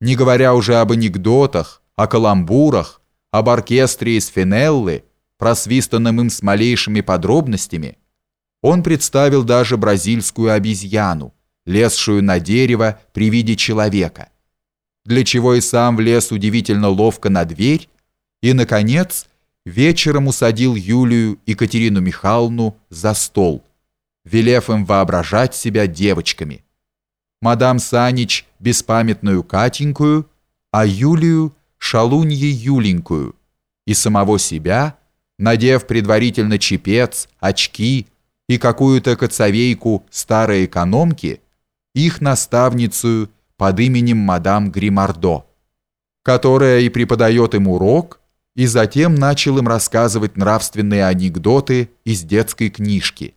Не говоря уже об анекдотах, о каламбурах, об оркестре из Финеллы, просвистанном им с малейшими подробностями, он представил даже бразильскую обезьяну, лезшую на дерево при виде человека, для чего и сам влез удивительно ловко на дверь, и, наконец, вечером усадил Юлию и Катерину Михайловну за стол, велев им воображать себя девочками. Мадам Санич – беспамятную Катенькую, а Юлию – шалуньей Юленькую, и самого себя, надев предварительно чепец, очки и какую-то коцовейку старой экономки, их наставницу под именем мадам Гримардо, которая и преподает им урок, и затем начал им рассказывать нравственные анекдоты из детской книжки,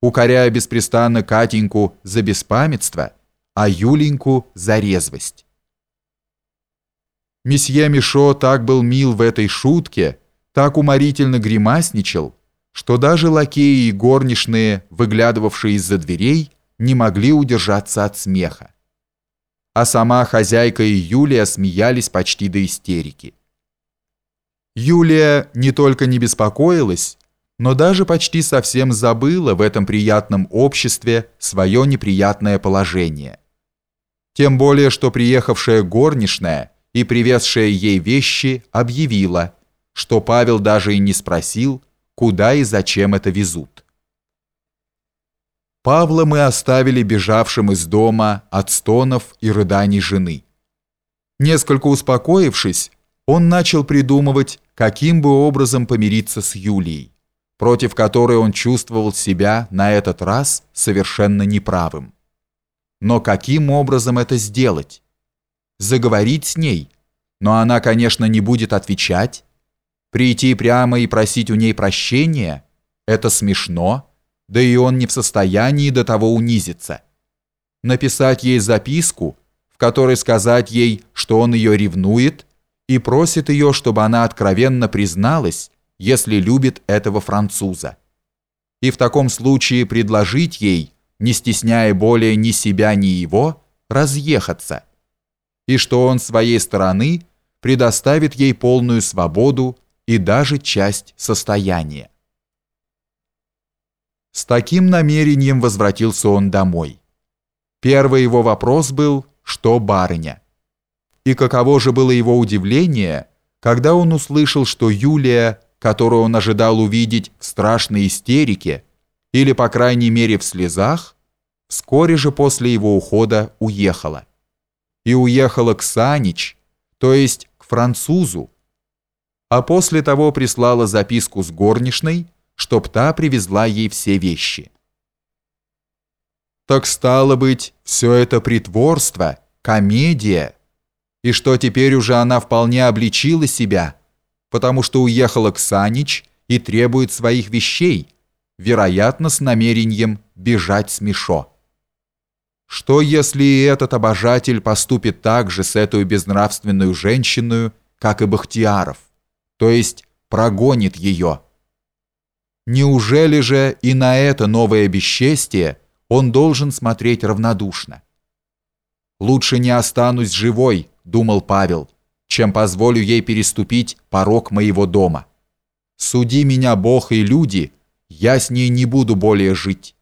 укоряя беспрестанно Катеньку за беспамятство, а Юленьку за резвость. Месье Мишо так был мил в этой шутке, так уморительно гримасничал, что даже лакеи и горничные, выглядывавшие из-за дверей, не могли удержаться от смеха. А сама хозяйка и Юлия смеялись почти до истерики. Юлия не только не беспокоилась, но даже почти совсем забыла в этом приятном обществе свое неприятное положение. Тем более, что приехавшая горничная и привезшая ей вещи объявила, что Павел даже и не спросил, куда и зачем это везут. Павла мы оставили бежавшим из дома от стонов и рыданий жены. Несколько успокоившись, он начал придумывать, каким бы образом помириться с Юлией, против которой он чувствовал себя на этот раз совершенно неправым. Но каким образом это сделать? Заговорить с ней, но она, конечно, не будет отвечать. Прийти прямо и просить у ней прощения – это смешно, да и он не в состоянии до того унизиться. Написать ей записку, в которой сказать ей, что он ее ревнует, и просит ее, чтобы она откровенно призналась, если любит этого француза. И в таком случае предложить ей, не стесняя более ни себя, ни его, разъехаться, и что он своей стороны предоставит ей полную свободу и даже часть состояния. С таким намерением возвратился он домой. Первый его вопрос был «Что барыня?». И каково же было его удивление, когда он услышал, что Юлия, которую он ожидал увидеть в страшной истерике, или, по крайней мере, в слезах, вскоре же после его ухода уехала. И уехала к Санич, то есть к французу, а после того прислала записку с горничной, чтоб та привезла ей все вещи. Так стало быть, все это притворство, комедия, и что теперь уже она вполне обличила себя, потому что уехала к Санич и требует своих вещей, вероятно, с намерением бежать с Мишо. Что, если и этот обожатель поступит так же с этой безнравственной женщиной, как и Бахтияров, то есть прогонит ее? Неужели же и на это новое бесчестие он должен смотреть равнодушно? «Лучше не останусь живой», — думал Павел, «чем позволю ей переступить порог моего дома. Суди меня Бог и люди, я с ней не буду более жить».